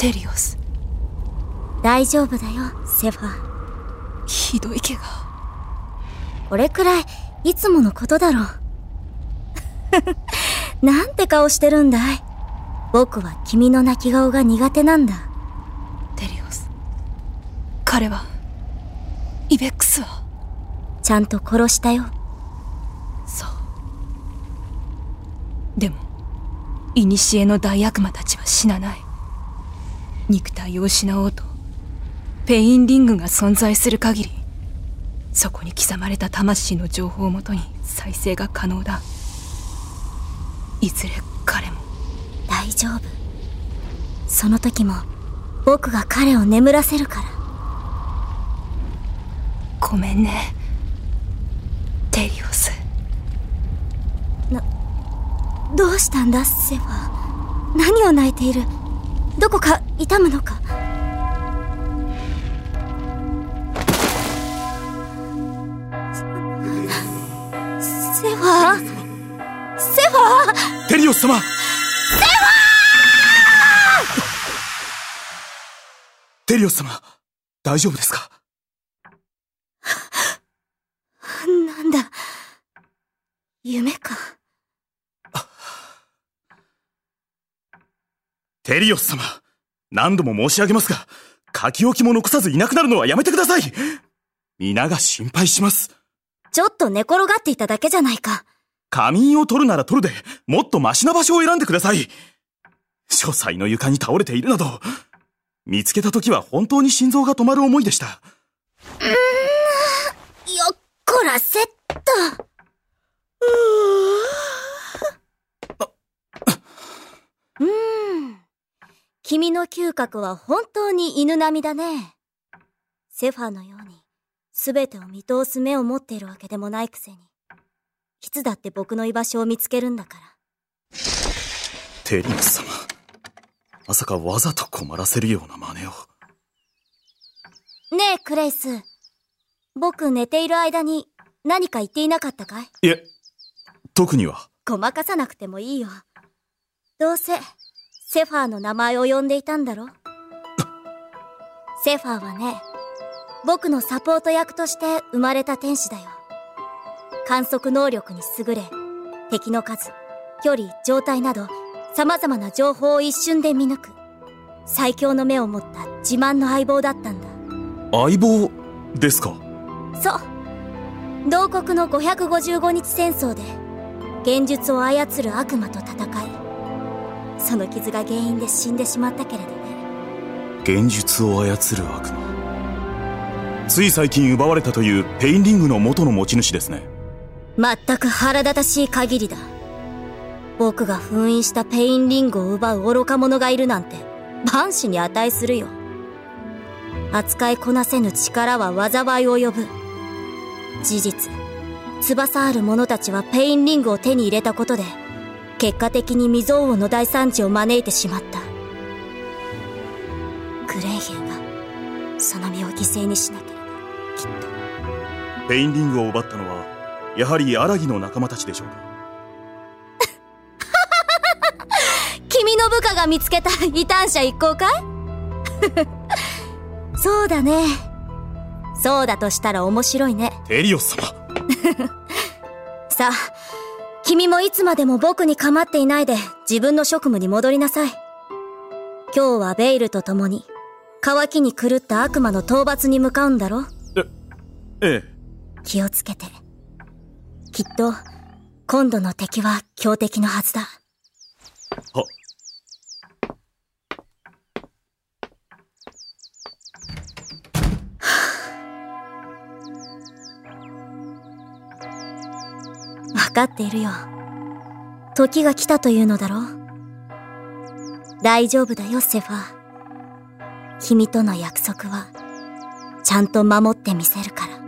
テリオス大丈夫だよセファ。ひどい怪我。これくらいいつものことだろう。なんて顔してるんだい。僕は君の泣き顔が苦手なんだ。テリオス彼はイベックスは。ちゃんと殺したよ。そう。でも古の大悪魔たちは死なない肉体を失おうとペインリングが存在する限りそこに刻まれた魂の情報をもとに再生が可能だ。いずれ彼も。大丈夫。その時も僕が彼を眠らせるから。ごめんね。テリオス。などうしたんだセファ何を泣いている？どこか痛むのか？セファセファテリオス様！セファテリオス様大丈夫ですか？なんだ？夢かテリオス様何度も申し上げますが書き置きも残さずいなくなるのはやめてください。皆が心配します。ちょっと寝転がっていただけじゃないか。仮眠を取るなら取るでもっとマシな場所を選んでください。書斎の床に倒れているなど見つけた時は本当に心臓が止まる思いでした。うーんよっこらせっとうーん君の嗅覚は本当に犬並みだね。セファーのように、すべてを見通す目を持っているわけでもないくせに、いつだって僕の居場所を見つけるんだから。テリオス様、まさかわざと困らせるような真似を。ねえ、クレイス。僕寝ている間に何か言っていなかったかい？いえ、特には。ごまかさなくてもいいよ。どうせ、セファーの名前を呼んでいたんだろセファーはね、僕のサポート役として生まれた天使だよ。観測能力に優れ、敵の数、距離、状態など、様々な情報を一瞬で見抜く、最強の目を持った自慢の相棒だったんだ。相棒ですか？そう。同国の555日戦争で、現実を操る悪魔と戦い、その傷が原因で死んでしまったけれどね。現実を操る悪魔。つい最近奪われたというペインリングの元の持ち主ですね。全く腹立たしい限りだ。僕が封印したペインリングを奪う愚か者がいるなんて万死に値するよ。扱いこなせぬ力は災いを呼ぶ。事実翼ある者たちはペインリングを手に入れたことで結果的に未曾有の大惨事を招いてしまった。グレイヘンがその身を犠牲にしなければきっと。ペインリングを奪ったのはやはり荒木の仲間たちでしょうか？君の部下が見つけた異端者一行かい？そうだね。そうだとしたら面白いね。テリオス様。さあ君もいつまでも僕に構っていないで自分の職務に戻りなさい。今日はベイルと共に、乾きに狂った悪魔の討伐に向かうんだろえ、ええ。気をつけて。きっと、今度の敵は強敵のはずだ。わかっているよ。時が来たというのだろう大丈夫だよ、セファー。君との約束は、ちゃんと守ってみせるから。